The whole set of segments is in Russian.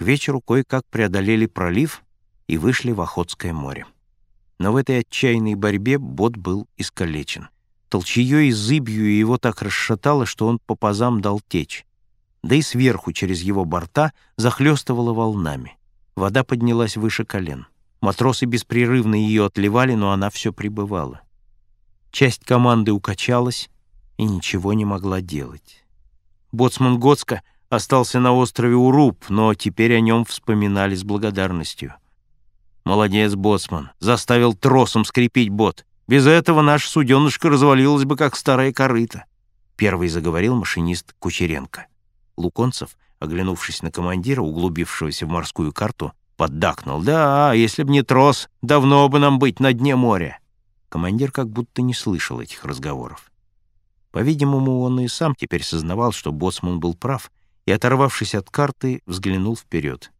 К вечеру кое-как преодолели пролив и вышли в Охотское море. Но в этой отчаянной борьбе бот был искалечен. Толчеей и зыбью его так расшатало, что он по пазам дал течь. Да и сверху через его борта захлестывало волнами. Вода поднялась выше колен. Матросы беспрерывно ее отливали, но она все прибывала. Часть команды укачалась и ничего не могла делать. Боцман Гоцка остался на острове Уруб, но теперь о нем вспоминали с благодарностью. «Молодец, боцман, заставил тросом скрепить бот. Без этого наша суденышка развалилась бы, как старая корыта», — первый заговорил машинист Кучеренко. Луконцев, оглянувшись на командира, углубившегося в морскую карту, поддакнул. «Да, если б не трос, давно бы нам быть на дне моря». Командир как будто не слышал этих разговоров. По-видимому, он и сам теперь сознавал, что боцман был прав, и, оторвавшись от карты, взглянул вперед.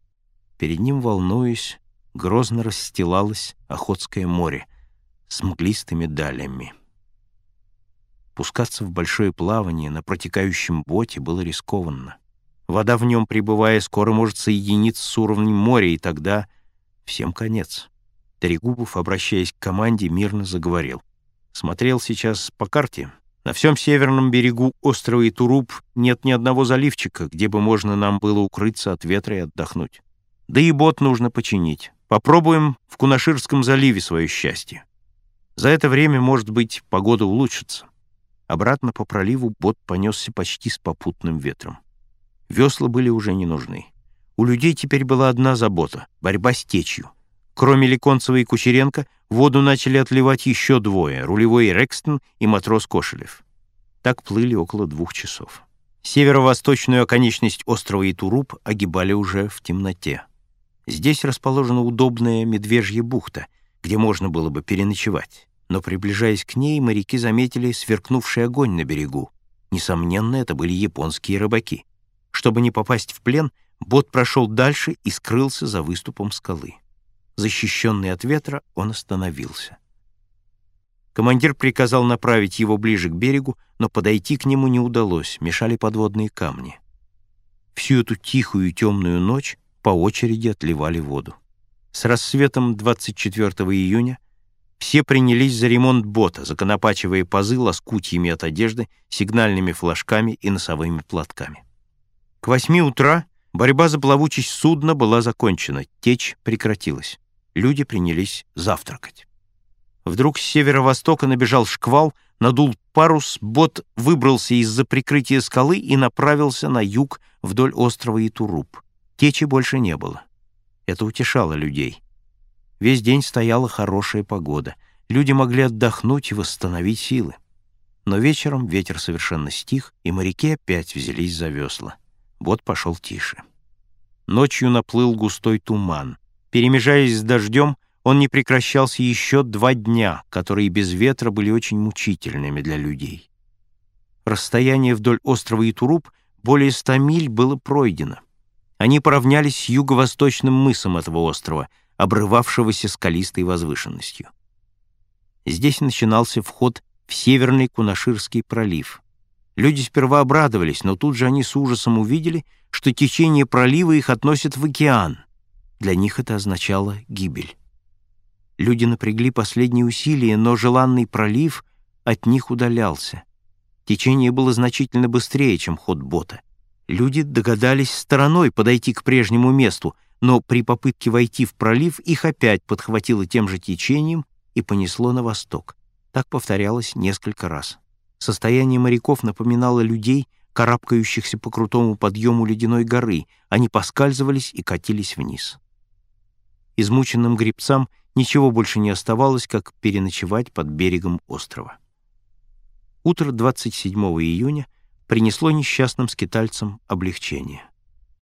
Перед ним, волнуясь, грозно расстилалось Охотское море с мглистыми далями. Пускаться в большое плавание на протекающем боте было рискованно. Вода в нем, пребывая, скоро может соединиться с уровнем моря, и тогда всем конец. Трегубов, обращаясь к команде, мирно заговорил. Смотрел сейчас по карте. На всем северном берегу острова Итуруп нет ни одного заливчика, где бы можно нам было укрыться от ветра и отдохнуть. Да и бот нужно починить. Попробуем в Кунаширском заливе свое счастье. За это время, может быть, погода улучшится. Обратно по проливу бот понесся почти с попутным ветром. Весла были уже не нужны. У людей теперь была одна забота — борьба с течью — Кроме Леконцева и Кучеренко, воду начали отливать еще двое — рулевой Рекстон и матрос Кошелев. Так плыли около двух часов. Северо-восточную оконечность острова Итуруп огибали уже в темноте. Здесь расположена удобная Медвежья бухта, где можно было бы переночевать. Но, приближаясь к ней, моряки заметили сверкнувший огонь на берегу. Несомненно, это были японские рыбаки. Чтобы не попасть в плен, бот прошел дальше и скрылся за выступом скалы. Защищенный от ветра, он остановился. Командир приказал направить его ближе к берегу, но подойти к нему не удалось, мешали подводные камни. Всю эту тихую и темную ночь по очереди отливали воду. С рассветом 24 июня все принялись за ремонт бота, законопачивая пазы лоскутьями от одежды, сигнальными флажками и носовыми платками. К восьми утра борьба за плавучесть судна была закончена, течь прекратилась люди принялись завтракать. Вдруг с северо-востока набежал шквал, надул парус, бот выбрался из-за прикрытия скалы и направился на юг вдоль острова Итуруп. Течи больше не было. Это утешало людей. Весь день стояла хорошая погода. Люди могли отдохнуть и восстановить силы. Но вечером ветер совершенно стих, и моряки опять взялись за весла. Бот пошел тише. Ночью наплыл густой туман. Перемежаясь с дождем, он не прекращался еще два дня, которые без ветра были очень мучительными для людей. Расстояние вдоль острова Итуруп более ста миль было пройдено. Они поравнялись с юго-восточным мысом этого острова, обрывавшегося скалистой возвышенностью. Здесь начинался вход в Северный Кунаширский пролив. Люди сперва обрадовались, но тут же они с ужасом увидели, что течение пролива их относит в океан — для них это означало гибель. Люди напрягли последние усилия, но желанный пролив от них удалялся. Течение было значительно быстрее, чем ход бота. Люди догадались стороной подойти к прежнему месту, но при попытке войти в пролив их опять подхватило тем же течением и понесло на восток. Так повторялось несколько раз. Состояние моряков напоминало людей, карабкающихся по крутому подъему ледяной горы. Они поскальзывались и катились вниз. Измученным гребцам ничего больше не оставалось, как переночевать под берегом острова. Утро 27 июня принесло несчастным скитальцам облегчение.